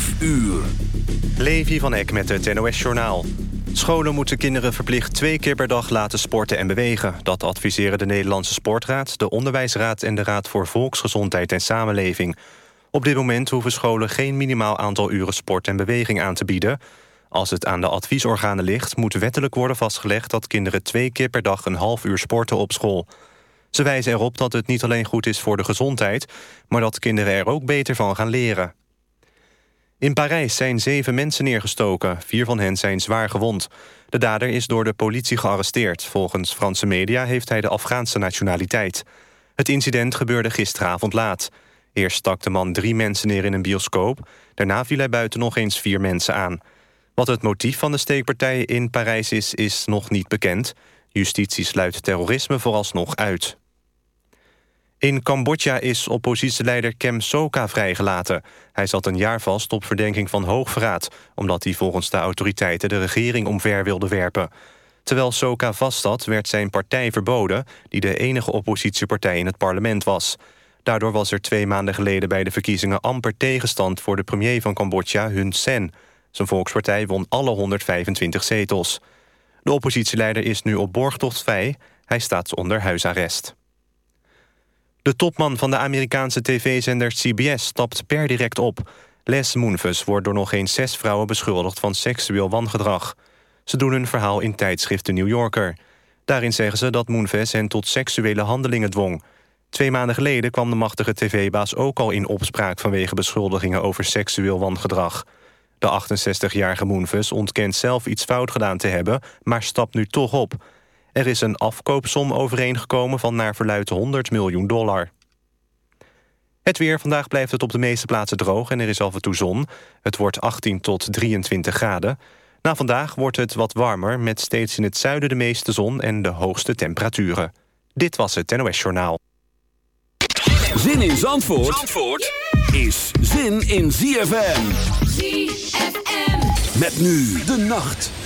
5 uur. Levi van Eck met het NOS-journaal. Scholen moeten kinderen verplicht twee keer per dag laten sporten en bewegen. Dat adviseren de Nederlandse Sportraad, de Onderwijsraad... en de Raad voor Volksgezondheid en Samenleving. Op dit moment hoeven scholen geen minimaal aantal uren sport en beweging aan te bieden. Als het aan de adviesorganen ligt, moet wettelijk worden vastgelegd... dat kinderen twee keer per dag een half uur sporten op school. Ze wijzen erop dat het niet alleen goed is voor de gezondheid... maar dat kinderen er ook beter van gaan leren. In Parijs zijn zeven mensen neergestoken. Vier van hen zijn zwaar gewond. De dader is door de politie gearresteerd. Volgens Franse media heeft hij de Afghaanse nationaliteit. Het incident gebeurde gisteravond laat. Eerst stak de man drie mensen neer in een bioscoop. Daarna viel hij buiten nog eens vier mensen aan. Wat het motief van de steekpartij in Parijs is, is nog niet bekend. Justitie sluit terrorisme vooralsnog uit. In Cambodja is oppositieleider Kem Sokha vrijgelaten. Hij zat een jaar vast op verdenking van hoogverraad... omdat hij volgens de autoriteiten de regering omver wilde werpen. Terwijl Sokha vastzat, werd zijn partij verboden... die de enige oppositiepartij in het parlement was. Daardoor was er twee maanden geleden bij de verkiezingen... amper tegenstand voor de premier van Cambodja, Hun Sen. Zijn volkspartij won alle 125 zetels. De oppositieleider is nu op borgtocht vrij. Hij staat onder huisarrest. De topman van de Amerikaanse tv-zender CBS stapt per direct op. Les Moonves wordt door nog eens zes vrouwen beschuldigd van seksueel wangedrag. Ze doen hun verhaal in tijdschrift The New Yorker. Daarin zeggen ze dat Moonves hen tot seksuele handelingen dwong. Twee maanden geleden kwam de machtige tv-baas ook al in opspraak... vanwege beschuldigingen over seksueel wangedrag. De 68-jarige Moonves ontkent zelf iets fout gedaan te hebben... maar stapt nu toch op... Er is een afkoopsom overeengekomen van naar verluidt 100 miljoen dollar. Het weer. Vandaag blijft het op de meeste plaatsen droog en er is af en toe zon. Het wordt 18 tot 23 graden. Na vandaag wordt het wat warmer met steeds in het zuiden de meeste zon en de hoogste temperaturen. Dit was het NOS Journaal. Zin in Zandvoort, Zandvoort is zin in ZFM. ZFM. Met nu de nacht.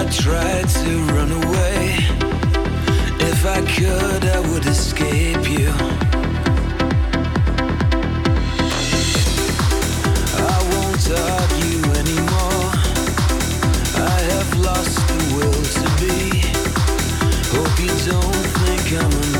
I try to run away? If I could, I would escape you. I won't argue anymore. I have lost the will to be. Hope you don't think I'm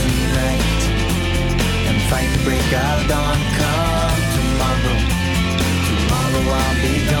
fight break of dawn. Come tomorrow, tomorrow I'll be gone.